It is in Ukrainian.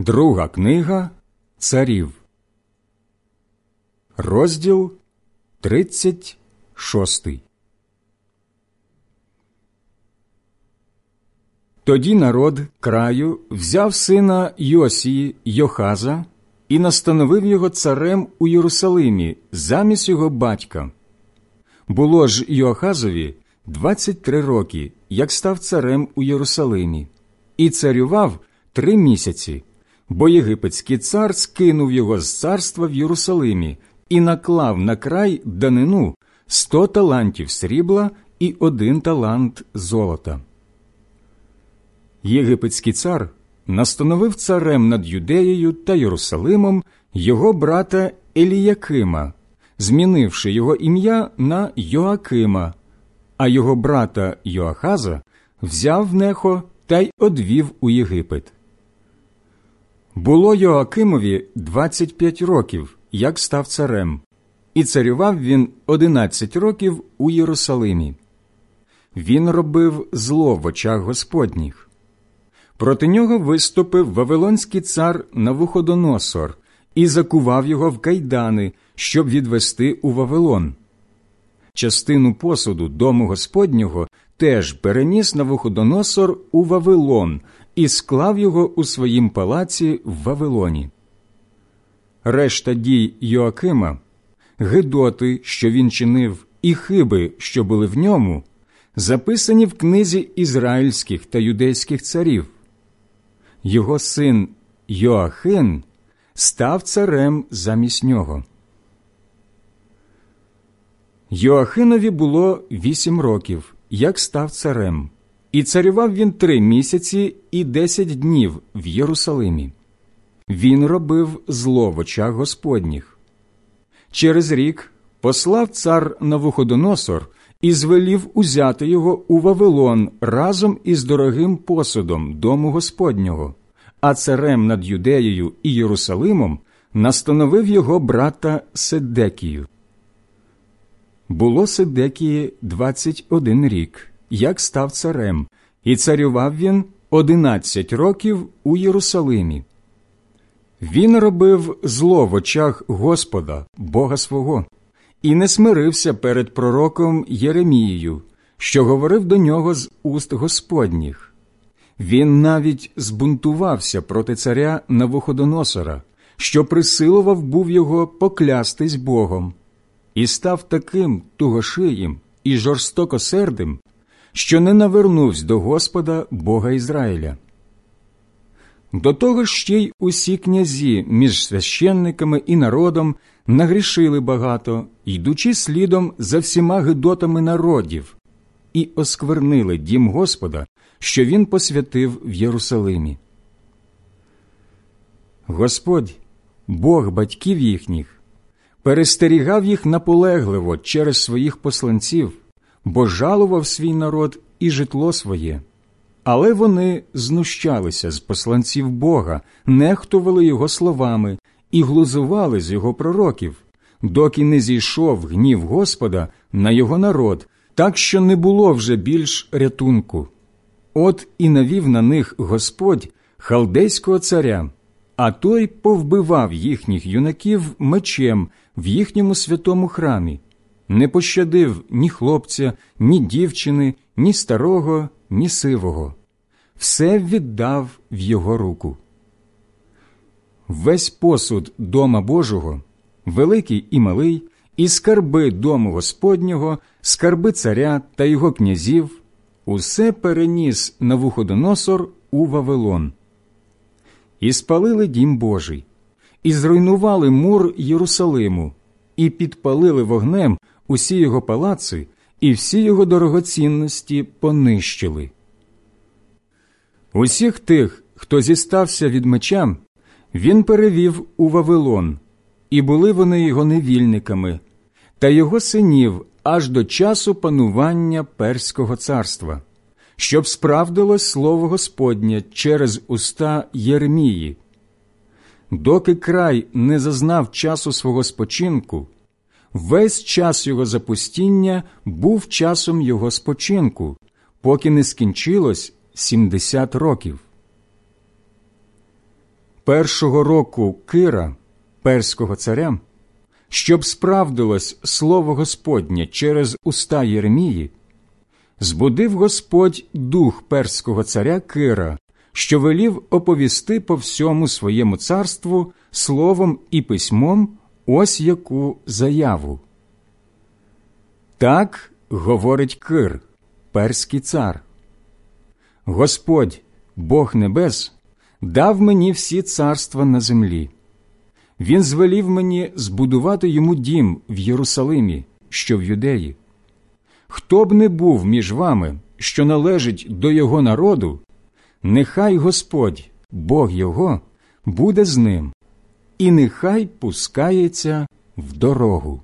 Друга книга Царів, розділ 36 Тоді народ краю взяв сина Йосії Йохаза і настановив його царем у Єрусалимі замість його батька. Було ж Йохазові 23 роки, як став царем у Єрусалимі, і царював три місяці бо єгипетський цар скинув його з царства в Єрусалимі і наклав на край данину сто талантів срібла і один талант золота. Єгипетський цар настановив царем над Юдеєю та Єрусалимом його брата Еліякима, змінивши його ім'я на Йоакима, а його брата Йоахаза взяв нехо та й одвів у Єгипет. Було Йоакимові 25 років, як став царем, і царював він 11 років у Єрусалимі. Він робив зло в очах Господніх. Проти нього виступив Вавилонський цар Навуходоносор і закував його в кайдани, щоб відвести у Вавилон. Частину посуду дому Господнього теж переніс Навуходоносор у Вавилон і склав його у своїм палаці в Вавилоні. Решта дій Йоакима, гидоти, що він чинив, і хиби, що були в ньому, записані в книзі ізраїльських та юдейських царів. Його син Йоахин став царем замість нього. Йоахинові було вісім років, як став царем, і царював він три місяці і десять днів в Єрусалимі. Він робив зло в очах Господніх. Через рік послав цар Навуходоносор і звелів узяти його у Вавилон разом із дорогим посудом дому Господнього, а царем над Юдеєю і Єрусалимом настановив його брата Седекію. Було Седекії двадцять один рік, як став царем, і царював він одинадцять років у Єрусалимі. Він робив зло в очах Господа, Бога свого, і не смирився перед пророком Єремією, що говорив до нього з уст Господніх. Він навіть збунтувався проти царя Навуходоносора, що присилував був його поклястись Богом, і став таким тугошиїм і жорстокосердим, що не навернувся до Господа Бога Ізраїля. До того ж ще й усі князі між священниками і народом нагрішили багато, йдучи слідом за всіма гидотами народів, і осквернили дім Господа, що він посвятив в Єрусалимі. Господь, Бог батьків їхніх, перестерігав їх наполегливо через своїх посланців бо жалував свій народ і житло своє. Але вони знущалися з посланців Бога, нехтували його словами і глузували з його пророків, доки не зійшов гнів Господа на його народ, так що не було вже більш рятунку. От і навів на них Господь халдейського царя, а той повбивав їхніх юнаків мечем в їхньому святому храмі не пощадив ні хлопця, ні дівчини, ні старого, ні сивого, все віддав в його руку. Весь посуд дома Божого, великий і малий, і скарби дому Господнього, скарби царя та його князів, усе переніс на вуходоносор у Вавилон. І спалили дім Божий, і зруйнували мур Єрусалиму, і підпалили вогнем усі його палаци і всі його дорогоцінності понищили. Усіх тих, хто зістався від меча, він перевів у Вавилон, і були вони його невільниками, та його синів аж до часу панування Перського царства, щоб справдилось слово Господнє через уста Єремії. Доки край не зазнав часу свого спочинку, весь час його запустіння був часом його спочинку, поки не скінчилось 70 років. першого року Кира, перського царя, щоб справдилось слово Господнє через уста Єремії, збудив Господь дух перського царя Кира, що велів оповісти по всьому своєму царству словом і письмом ось яку заяву. Так говорить Кир, перський цар. Господь, Бог небес, дав мені всі царства на землі. Він звелів мені збудувати йому дім в Єрусалимі, що в юдеї. Хто б не був між вами, що належить до його народу, нехай Господь, Бог його, буде з ним, і нехай пускається в дорогу.